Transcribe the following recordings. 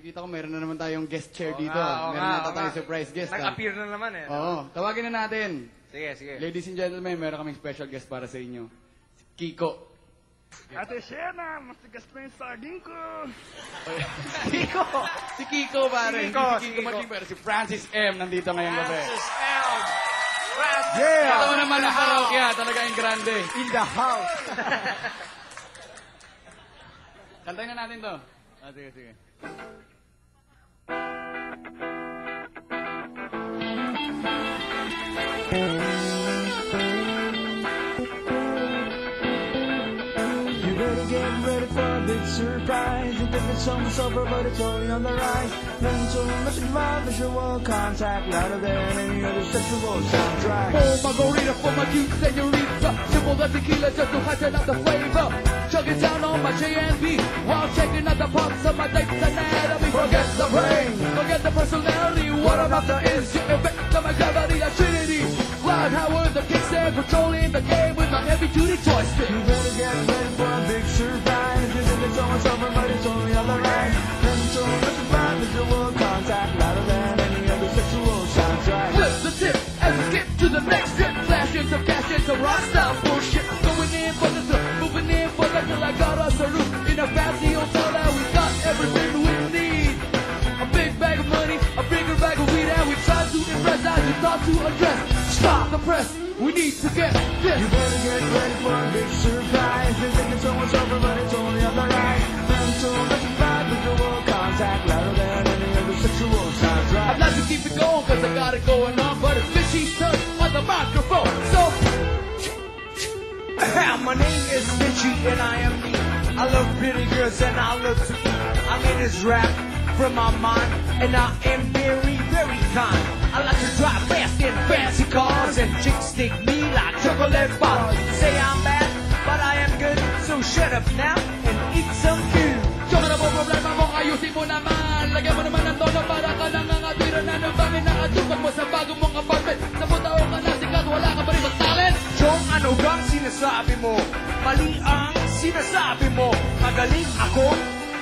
Nakikita ko meron na naman tayong guest chair Oo dito. nga, meron nga, na tayong surprise guest. ah. Nag-appear na naman eh. Oo, tawagin na natin. Sige, sige. Ladies and gentlemen, meron kaming special guest para sa inyo. Si Kiko. Ate Shena, matigas na yung saging ko. Kiko! Si Kiko, pare. Si Kiko, si si Kiko Kiko. Maging, pero si Francis M. nandito ngayong gabi. Francis L. Francis Yeah! Ito naman ang parokya, talaga yung grande. In the house. Kantayin na natin to. Ah, sige, sige. You better get ready for a big surprise. You think it's almost over, but it's only on the rise. Mental message vibe, visual contact, louder than any other sexual soundtrack. Oh, margarita for my cute senorita. As tequila just to heighten up the flavor. Chugging down on my JNB while checking out the parts of my date's anatomy. Forget the brain, forget the personality. What I'm after is your effect on my gravity, a trinity. Rod Howard, the kickstand, controlling the game with my heavy duty joystick. You better get ready for a big surprise. You think it's almost over, but it's only on the rise. Mental message vibe, visual contact, louder than any other sexual soundtrack. Flip the tip as we skip to the next tip. Flashing some cash into rock style The press, we need to get this. You better get ready for a big surprise. You think it's almost over, but it's only on the rise. Mental vibe, visual contact, louder than any other sexual soundtrack. I'd like to keep it going cause I got it going on, but it's Fishy's turn on the microphone. So, My name is Mitchie and I am me. I love pretty girls and I love to eat. I made this rap from my mind and I am very, very kind. Chocolate bars. Say I'm bad, but I am good. So shut up now and eat some food. Tsaka na po problema mo, ayusin mo naman Lagyan mo naman ng tono para ka nang nangatira na ng bangin Nakatupag mo sa bago mong apartment Sa taon ka na sikat, wala ka pa rin sa talent Chong, ano bang sinasabi mo? Mali ang sinasabi mo. Magaling ako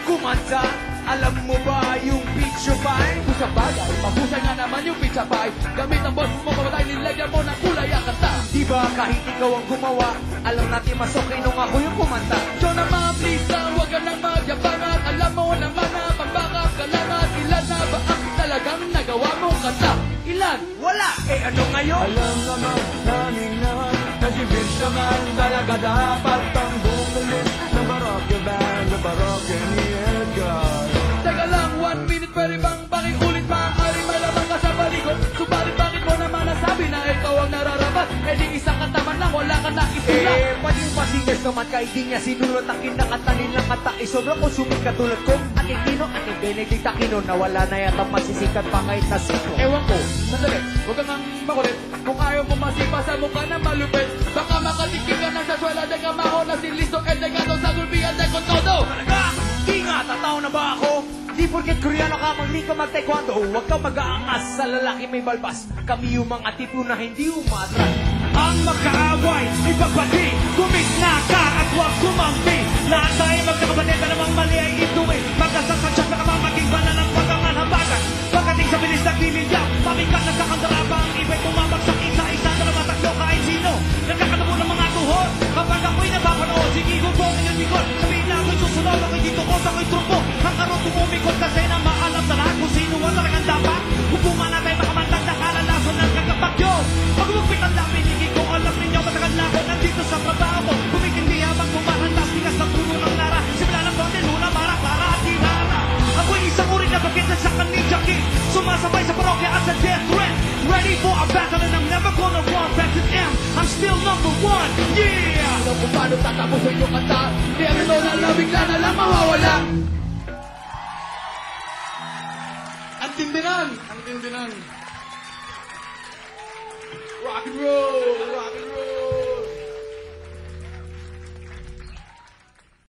kumanta. Alam mo ba yung picture fine? Kung sa bagay, mahusay nga naman yung pizza pie Gamit ang boss mo, mamatay, nilagyan mo ng kulay ang kanta Di ba kahit ikaw ang gumawa, alam natin mas okay nung ako yung kumanta. Diyo naman, please lang, huwag ka nang magyabang At alam mo naman na pambakap ka lang At ilan na ba ang talagang nagawa mong kanta? Ilan? Wala! Eh ano ngayon? Alam naman, namin naman, na si Vince naman talaga dapat ang bumalik lang, wala ka na isulat Eh, pwedeng pasingers naman kahit di niya sinulot ang kinakanta nilang kata. Eh, sobrang kusumit katulad ko. Ate Kino, Ate Benedict Aquino, na wala na yata masisikat pa kahit na sino. Ewan ko, sandali, huwag kang ang makulit Kung ayaw mo masipa sa mukha na malupit Baka makatikim ka ng saswela De ka maho na si Listo E de gato sa gulbihan de con todo Talaga? Di nga, tataw na ba ako? Di porket Koreano ka, magli ka mag-taekwondo Huwag kang mag-aangas sa lalaki may balbas Kami yung mga tipo na hindi umatras Ang magkaaway, ipagbati Gumisna ka at kung paano tatapusin yung kanta Di ang ito na lang bigla na lang mawawala Ang tindi nun! Ang tindi nun! Rock and roll! Rock and roll!